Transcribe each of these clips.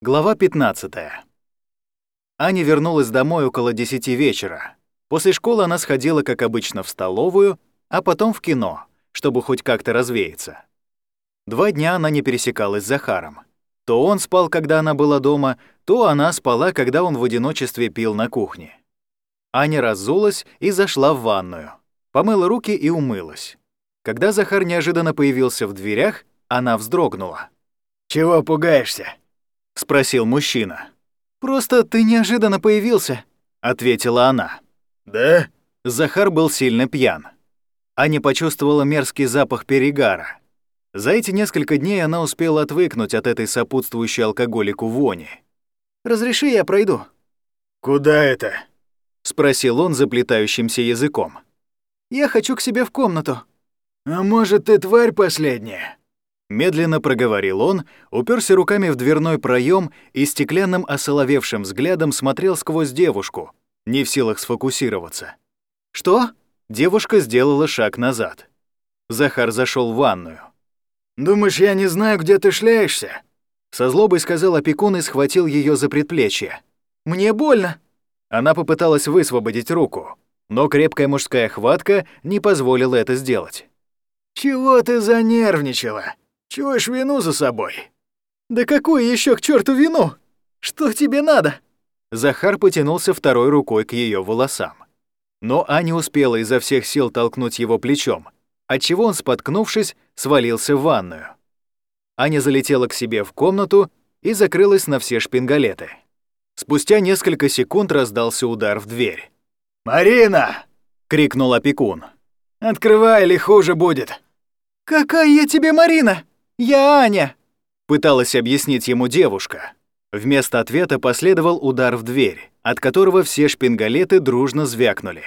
Глава 15. Аня вернулась домой около 10 вечера. После школы она сходила, как обычно, в столовую, а потом в кино, чтобы хоть как-то развеяться. Два дня она не пересекалась с Захаром. То он спал, когда она была дома, то она спала, когда он в одиночестве пил на кухне. Аня разулась и зашла в ванную. Помыла руки и умылась. Когда Захар неожиданно появился в дверях, она вздрогнула. «Чего пугаешься?» — спросил мужчина. «Просто ты неожиданно появился», — ответила она. «Да?» Захар был сильно пьян. Аня почувствовала мерзкий запах перегара. За эти несколько дней она успела отвыкнуть от этой сопутствующей алкоголику вони. «Разреши, я пройду». «Куда это?» — спросил он заплетающимся языком. «Я хочу к себе в комнату». «А может, ты тварь последняя?» Медленно проговорил он, уперся руками в дверной проем и стеклянным осоловевшим взглядом смотрел сквозь девушку, не в силах сфокусироваться. «Что?» Девушка сделала шаг назад. Захар зашел в ванную. «Думаешь, я не знаю, где ты шляешься?» Со злобой сказал опекун и схватил ее за предплечье. «Мне больно!» Она попыталась высвободить руку, но крепкая мужская хватка не позволила это сделать. «Чего ты занервничала?» Чуешь вину за собой?» «Да какую еще к черту вину? Что тебе надо?» Захар потянулся второй рукой к ее волосам. Но Аня успела изо всех сил толкнуть его плечом, отчего он, споткнувшись, свалился в ванную. Аня залетела к себе в комнату и закрылась на все шпингалеты. Спустя несколько секунд раздался удар в дверь. «Марина!» — крикнул опекун. «Открывай, или хуже будет!» «Какая я тебе Марина?» «Я Аня!» — пыталась объяснить ему девушка. Вместо ответа последовал удар в дверь, от которого все шпингалеты дружно звякнули.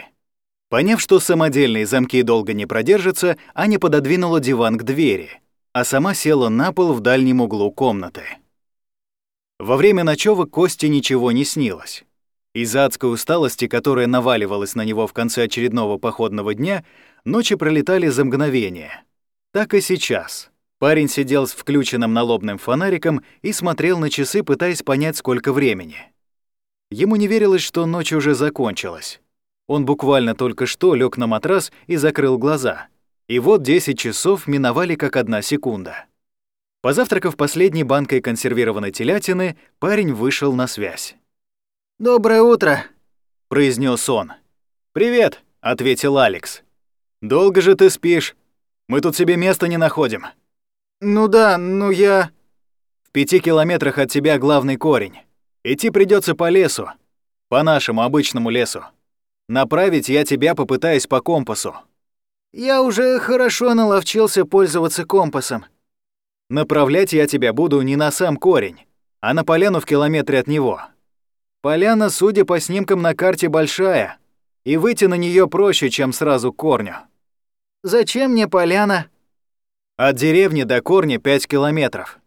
Поняв, что самодельные замки долго не продержатся, Аня пододвинула диван к двери, а сама села на пол в дальнем углу комнаты. Во время ночевок Косте ничего не снилось. Из-за адской усталости, которая наваливалась на него в конце очередного походного дня, ночи пролетали за мгновение. Так и сейчас. Парень сидел с включенным налобным фонариком и смотрел на часы, пытаясь понять, сколько времени. Ему не верилось, что ночь уже закончилась. Он буквально только что лег на матрас и закрыл глаза. И вот 10 часов миновали как одна секунда. Позавтракав последней банкой консервированной телятины, парень вышел на связь. «Доброе утро», — произнес он. «Привет», — ответил Алекс. «Долго же ты спишь? Мы тут себе места не находим». «Ну да, ну я...» «В пяти километрах от тебя главный корень. Идти придется по лесу, по нашему обычному лесу. Направить я тебя попытаюсь по компасу». «Я уже хорошо наловчился пользоваться компасом». «Направлять я тебя буду не на сам корень, а на поляну в километре от него. Поляна, судя по снимкам на карте, большая, и выйти на нее проще, чем сразу к корню». «Зачем мне поляна?» От деревни до корня 5 километров.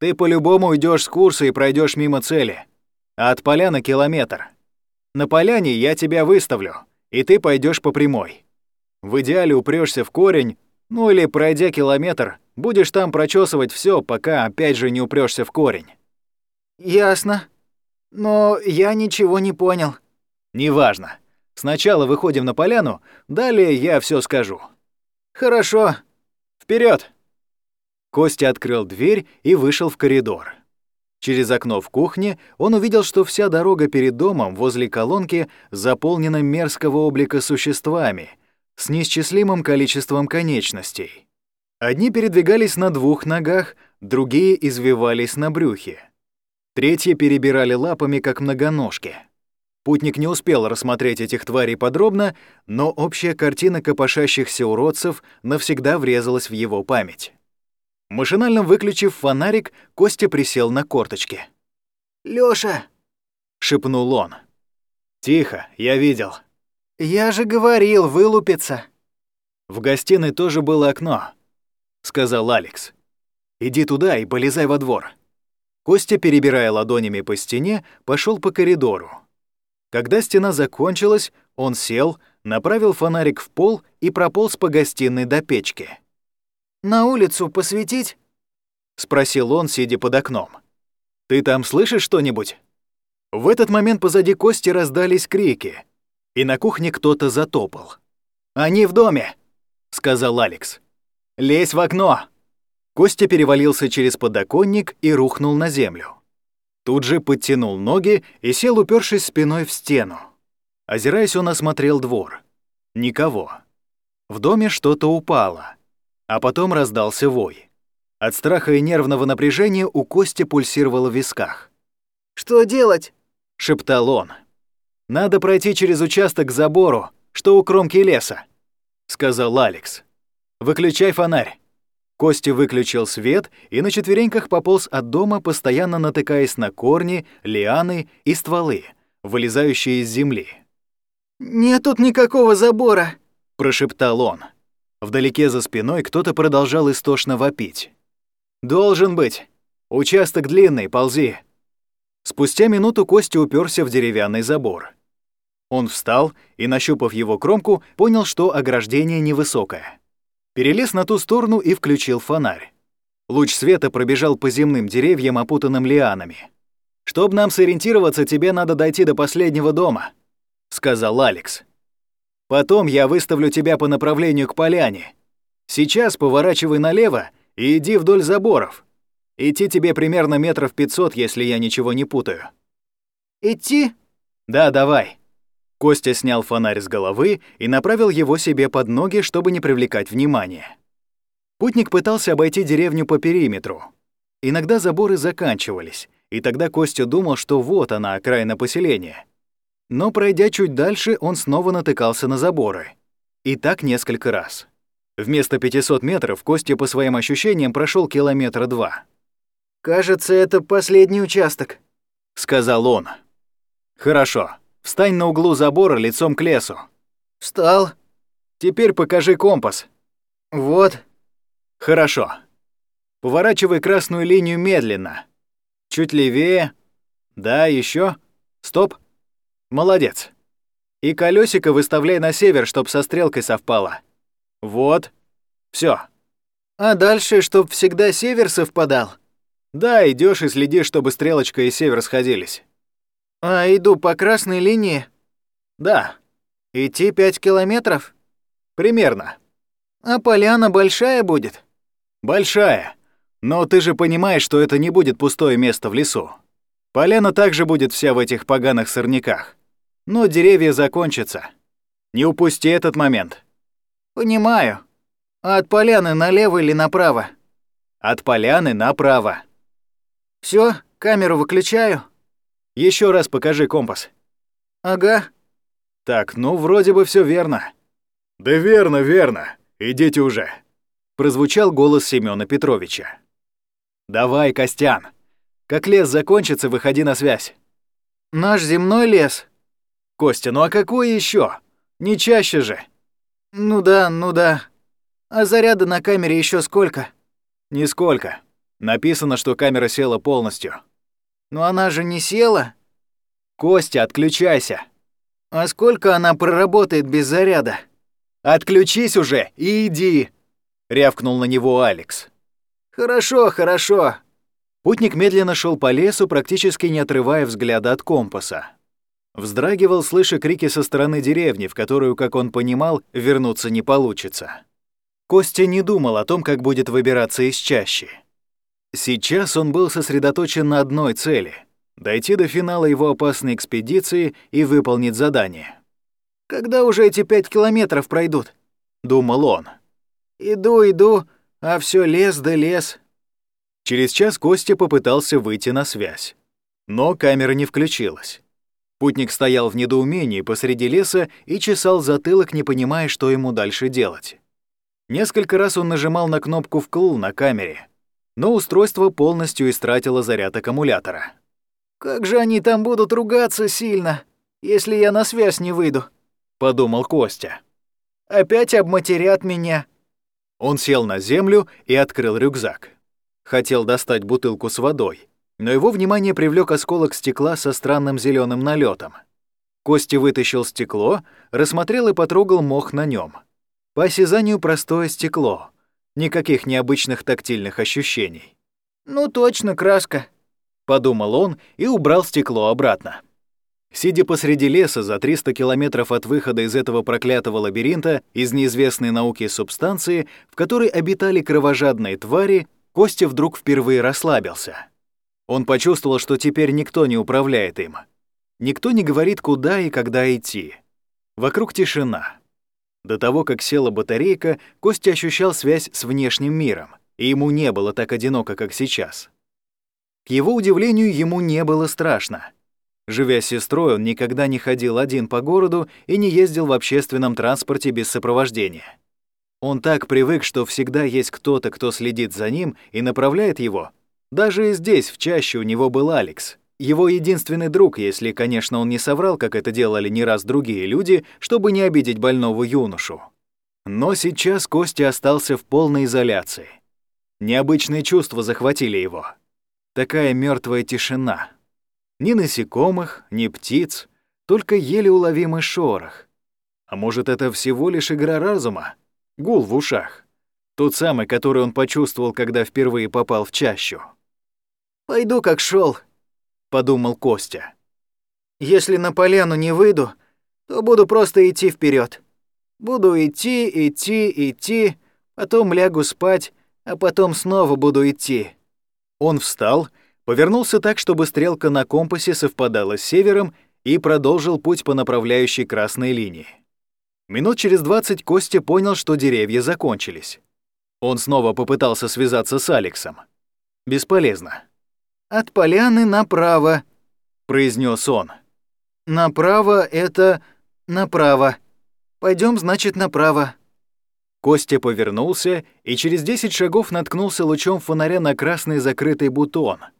Ты по-любому уйдешь с курса и пройдешь мимо цели. А от поляны километр. На поляне я тебя выставлю, и ты пойдешь по прямой. В идеале упрешься в корень, ну или пройдя километр, будешь там прочесывать все, пока опять же не упрешься в корень. Ясно. Но я ничего не понял. Неважно. Сначала выходим на поляну, далее я все скажу. Хорошо. Вперед! Костя открыл дверь и вышел в коридор. Через окно в кухне он увидел, что вся дорога перед домом возле колонки заполнена мерзкого облика существами с неисчислимым количеством конечностей. Одни передвигались на двух ногах, другие извивались на брюхе. Третьи перебирали лапами, как многоножки. Путник не успел рассмотреть этих тварей подробно, но общая картина копошащихся уродцев навсегда врезалась в его память. Машинально выключив фонарик, Костя присел на корточки. «Лёша!» — шепнул он. «Тихо, я видел». «Я же говорил, вылупиться!» «В гостиной тоже было окно», — сказал Алекс. «Иди туда и полезай во двор». Костя, перебирая ладонями по стене, пошел по коридору. Когда стена закончилась, он сел, направил фонарик в пол и прополз по гостиной до печки. «На улицу посветить?» — спросил он, сидя под окном. Ты там слышишь что-нибудь?» В этот момент позади Кости раздались крики, и на кухне кто-то затопал. «Они в доме!» — сказал Алекс. «Лезь в окно!» Костя перевалился через подоконник и рухнул на землю. Тут же подтянул ноги и сел, упершись спиной в стену. Озираясь, он осмотрел двор. Никого. В доме что-то упало, а потом раздался вой. От страха и нервного напряжения у Кости пульсировало в висках. «Что делать?» — шептал он. «Надо пройти через участок к забору, что у кромки леса», — сказал Алекс. «Выключай фонарь». Костя выключил свет и на четвереньках пополз от дома, постоянно натыкаясь на корни, лианы и стволы, вылезающие из земли. «Нет тут никакого забора», — прошептал он. Вдалеке за спиной кто-то продолжал истошно вопить. «Должен быть. Участок длинный, ползи». Спустя минуту Костя уперся в деревянный забор. Он встал и, нащупав его кромку, понял, что ограждение невысокое. Перелез на ту сторону и включил фонарь. Луч света пробежал по земным деревьям, опутанным лианами. «Чтоб нам сориентироваться, тебе надо дойти до последнего дома», — сказал Алекс. «Потом я выставлю тебя по направлению к поляне. Сейчас поворачивай налево и иди вдоль заборов. Идти тебе примерно метров пятьсот, если я ничего не путаю». «Идти?» «Да, давай». Костя снял фонарь с головы и направил его себе под ноги, чтобы не привлекать внимания. Путник пытался обойти деревню по периметру. Иногда заборы заканчивались, и тогда Костя думал, что вот она, окраина поселения. Но пройдя чуть дальше, он снова натыкался на заборы. И так несколько раз. Вместо 500 метров Костя по своим ощущениям прошел километра два. «Кажется, это последний участок», — сказал он. «Хорошо. Встань на углу забора лицом к лесу». «Встал». «Теперь покажи компас». «Вот». «Хорошо. Поворачивай красную линию медленно. Чуть левее. Да, еще. Стоп. Молодец. И колесико выставляй на север, чтоб со стрелкой совпало. Вот. Все. А дальше, чтоб всегда север совпадал. Да, идешь и следишь, чтобы стрелочка и север сходились. А иду по красной линии? Да. Идти пять километров? Примерно. А поляна большая будет? Большая. Но ты же понимаешь, что это не будет пустое место в лесу. Поляна также будет вся в этих поганых сорняках. Но деревья закончатся. Не упусти этот момент. Понимаю. А от поляны налево или направо? От поляны направо. Все, камеру выключаю. Еще раз покажи компас. Ага. Так, ну вроде бы все верно. Да верно, верно. Идите уже. Прозвучал голос Семёна Петровича. Давай, Костян. Как лес закончится, выходи на связь. Наш земной лес. Костя, ну а какой еще? Не чаще же. Ну да, ну да. А заряда на камере еще сколько? Нисколько. Написано, что камера села полностью. Но она же не села. Костя, отключайся. А сколько она проработает без заряда? Отключись уже и иди, рявкнул на него Алекс. Хорошо, хорошо. Путник медленно шел по лесу, практически не отрывая взгляда от компаса. Вздрагивал, слыша крики со стороны деревни, в которую, как он понимал, вернуться не получится. Костя не думал о том, как будет выбираться из чащи. Сейчас он был сосредоточен на одной цели — дойти до финала его опасной экспедиции и выполнить задание. «Когда уже эти пять километров пройдут?» — думал он. «Иду, иду, а все лес да лес». Через час Костя попытался выйти на связь. Но камера не включилась. Путник стоял в недоумении посреди леса и чесал затылок, не понимая, что ему дальше делать. Несколько раз он нажимал на кнопку «вкл» на камере, но устройство полностью истратило заряд аккумулятора. «Как же они там будут ругаться сильно, если я на связь не выйду?» — подумал Костя. «Опять обматерят меня». Он сел на землю и открыл рюкзак. Хотел достать бутылку с водой, но его внимание привлек осколок стекла со странным зеленым налетом. Костя вытащил стекло, рассмотрел и потрогал мох на нем. По осязанию простое стекло, Никаких необычных тактильных ощущений. «Ну точно, краска». подумал он и убрал стекло обратно. Сидя посреди леса за 300 километров от выхода из этого проклятого лабиринта, из неизвестной науки субстанции, в которой обитали кровожадные твари, Костя вдруг впервые расслабился. Он почувствовал, что теперь никто не управляет им. Никто не говорит, куда и когда идти. Вокруг тишина. До того, как села батарейка, Костя ощущал связь с внешним миром, и ему не было так одиноко, как сейчас. К его удивлению, ему не было страшно. Живя с сестрой, он никогда не ходил один по городу и не ездил в общественном транспорте без сопровождения. Он так привык, что всегда есть кто-то, кто следит за ним и направляет его. Даже здесь, в чаще, у него был Алекс. Его единственный друг, если, конечно, он не соврал, как это делали не раз другие люди, чтобы не обидеть больного юношу. Но сейчас Костя остался в полной изоляции. Необычные чувства захватили его. Такая мертвая тишина. Ни насекомых, ни птиц, только еле уловимый шорох. А может, это всего лишь игра разума? Гул в ушах. Тот самый, который он почувствовал, когда впервые попал в чащу. «Пойду, как шел, подумал Костя. «Если на поляну не выйду, то буду просто идти вперед. Буду идти, идти, идти, потом лягу спать, а потом снова буду идти». Он встал повернулся так, чтобы стрелка на компасе совпадала с севером и продолжил путь по направляющей красной линии. Минут через двадцать Костя понял, что деревья закончились. Он снова попытался связаться с Алексом. Бесполезно. «От поляны направо», — произнес он. «Направо — это направо. Пойдем, значит, направо». Костя повернулся и через десять шагов наткнулся лучом фонаря на красный закрытый бутон —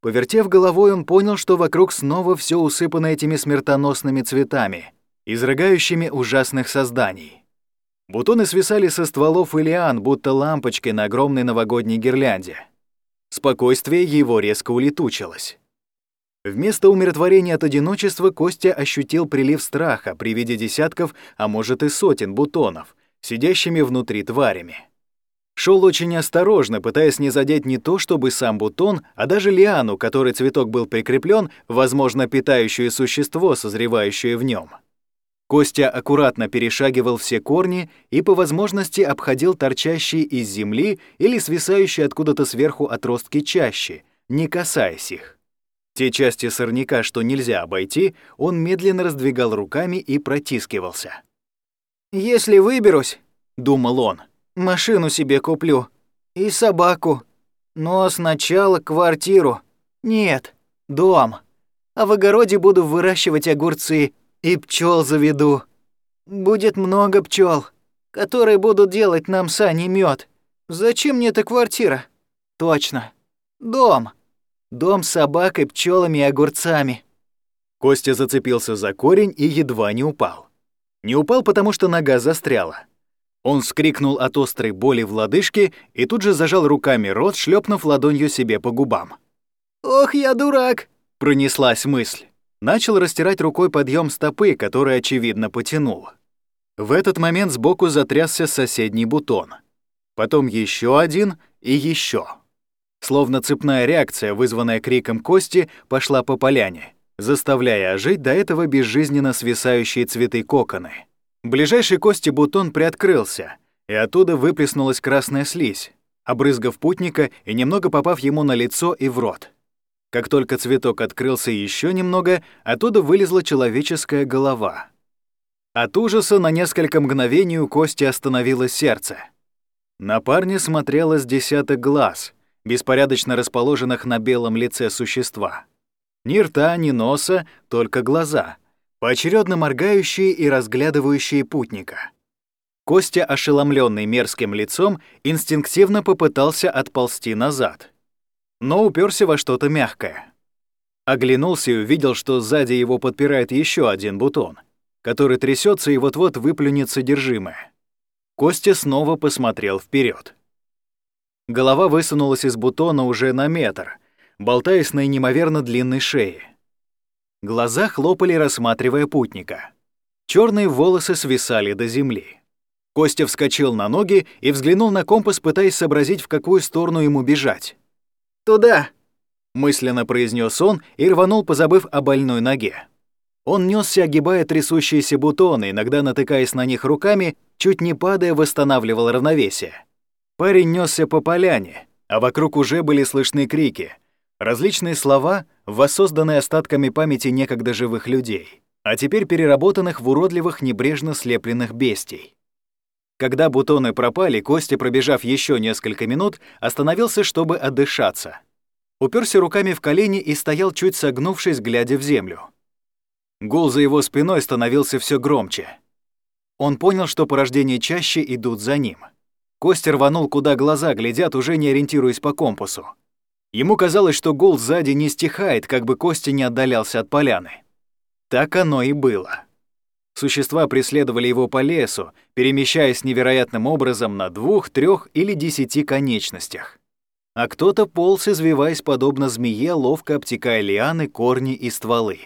Повертев головой, он понял, что вокруг снова все усыпано этими смертоносными цветами, изрыгающими ужасных созданий. Бутоны свисали со стволов и лиан, будто лампочки на огромной новогодней гирлянде. Спокойствие его резко улетучилось. Вместо умиротворения от одиночества Костя ощутил прилив страха при виде десятков, а может и сотен бутонов, сидящими внутри тварями. Шел очень осторожно, пытаясь не задеть не то чтобы сам бутон, а даже лиану, которой цветок был прикреплен, возможно, питающее существо, созревающее в нем. Костя аккуратно перешагивал все корни и по возможности обходил торчащие из земли или свисающие откуда-то сверху отростки чаще, не касаясь их. Те части сорняка, что нельзя обойти, он медленно раздвигал руками и протискивался. «Если выберусь», — думал он, — Машину себе куплю. И собаку. Но сначала квартиру. Нет, дом. А в огороде буду выращивать огурцы и пчел заведу. Будет много пчел, которые будут делать нам сани мед. Зачем мне эта квартира? Точно. Дом. Дом с собакой, пчелами и огурцами. Костя зацепился за корень и едва не упал. Не упал, потому что нога застряла. Он вскрикнул от острой боли в лодыжке и тут же зажал руками рот, шлепнув ладонью себе по губам. «Ох, я дурак!» — пронеслась мысль. Начал растирать рукой подъем стопы, который, очевидно, потянул. В этот момент сбоку затрясся соседний бутон. Потом еще один и еще. Словно цепная реакция, вызванная криком Кости, пошла по поляне, заставляя ожить до этого безжизненно свисающие цветы коконы. Ближайший кости бутон приоткрылся, и оттуда выплеснулась красная слизь, обрызгав путника и немного попав ему на лицо и в рот. Как только цветок открылся еще немного, оттуда вылезла человеческая голова. От ужаса на несколько мгновений у Кости остановилось сердце. На парня смотрело с десяток глаз, беспорядочно расположенных на белом лице существа. Ни рта, ни носа, только глаза — поочередно моргающие и разглядывающие путника. Костя, ошеломленный мерзким лицом, инстинктивно попытался отползти назад, но уперся во что-то мягкое. Оглянулся и увидел, что сзади его подпирает еще один бутон, который трясется и вот-вот выплюнет содержимое. Костя снова посмотрел вперед. Голова высунулась из бутона уже на метр, болтаясь на неимоверно длинной шее. Глаза хлопали, рассматривая путника. Черные волосы свисали до земли. Костя вскочил на ноги и взглянул на компас, пытаясь сообразить, в какую сторону ему бежать. «Туда!» мысленно произнес он и рванул, позабыв о больной ноге. Он несся, огибая трясущиеся бутоны, иногда натыкаясь на них руками, чуть не падая, восстанавливал равновесие. Парень несся по поляне, а вокруг уже были слышны крики. Различные слова, воссозданные остатками памяти некогда живых людей, а теперь переработанных в уродливых, небрежно слепленных бестий. Когда бутоны пропали, Костя, пробежав еще несколько минут, остановился, чтобы отдышаться. Уперся руками в колени и стоял, чуть согнувшись, глядя в землю. Гул за его спиной становился все громче. Он понял, что порождения чаще идут за ним. Костя рванул, куда глаза глядят, уже не ориентируясь по компасу. Ему казалось, что гул сзади не стихает, как бы Костя не отдалялся от поляны. Так оно и было. Существа преследовали его по лесу, перемещаясь невероятным образом на двух, трех или десяти конечностях. А кто-то полз, извиваясь подобно змее, ловко обтекая лианы, корни и стволы.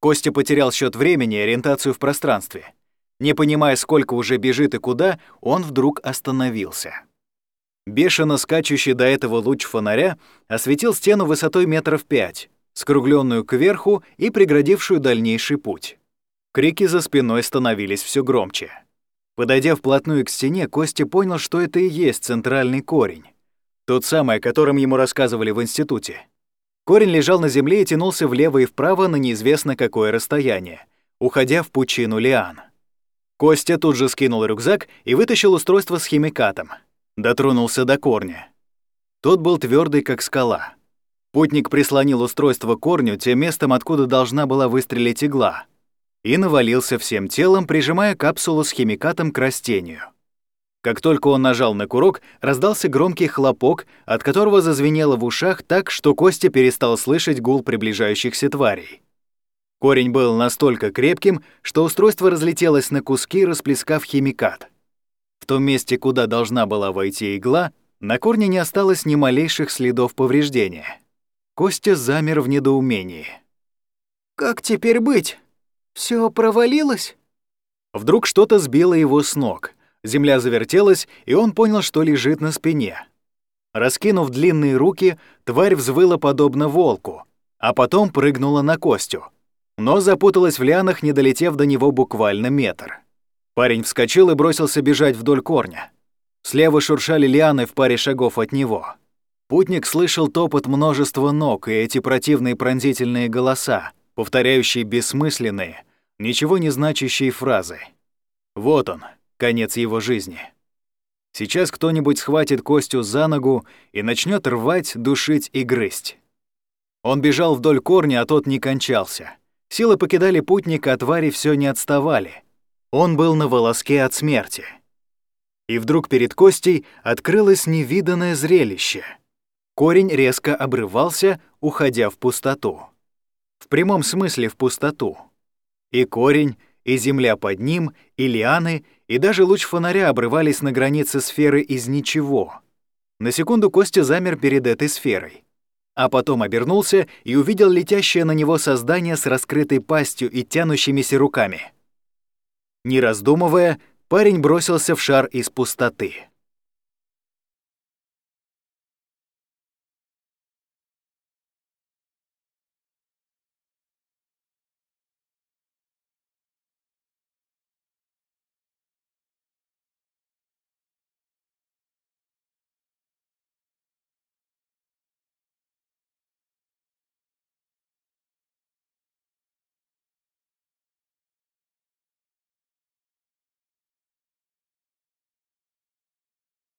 Костя потерял счет времени и ориентацию в пространстве. Не понимая, сколько уже бежит и куда, он вдруг остановился. Бешено скачущий до этого луч фонаря осветил стену высотой метров пять, скругленную кверху и преградившую дальнейший путь. Крики за спиной становились все громче. Подойдя вплотную к стене, Костя понял, что это и есть центральный корень. Тот самый, о котором ему рассказывали в институте. Корень лежал на земле и тянулся влево и вправо на неизвестно какое расстояние, уходя в пучину лиан. Костя тут же скинул рюкзак и вытащил устройство с химикатом. Дотронулся до корня. Тот был твердый, как скала. Путник прислонил устройство к корню тем местом, откуда должна была выстрелить игла — и навалился всем телом, прижимая капсулу с химикатом к растению. Как только он нажал на курок, раздался громкий хлопок, от которого зазвенело в ушах так, что Костя перестал слышать гул приближающихся тварей. Корень был настолько крепким, что устройство разлетелось на куски, расплескав химикат. В том месте, куда должна была войти игла, на корне не осталось ни малейших следов повреждения. Костя замер в недоумении. «Как теперь быть?» Все провалилось? Вдруг что-то сбило его с ног. Земля завертелась, и он понял, что лежит на спине. Раскинув длинные руки, тварь взвыла подобно волку, а потом прыгнула на Костю. Но запуталась в лианах, не долетев до него буквально метр. Парень вскочил и бросился бежать вдоль корня. Слева шуршали лианы в паре шагов от него. Путник слышал топот множества ног и эти противные пронзительные голоса, повторяющие бессмысленные, ничего не значащие фразы. Вот он, конец его жизни. Сейчас кто-нибудь схватит Костю за ногу и начнет рвать, душить и грызть. Он бежал вдоль корня, а тот не кончался. Силы покидали путника, а твари все не отставали. Он был на волоске от смерти. И вдруг перед Костей открылось невиданное зрелище. Корень резко обрывался, уходя в пустоту. В прямом смысле в пустоту. И корень, и земля под ним, и лианы, и даже луч фонаря обрывались на границе сферы из ничего. На секунду Костя замер перед этой сферой. А потом обернулся и увидел летящее на него создание с раскрытой пастью и тянущимися руками. Не раздумывая, парень бросился в шар из пустоты.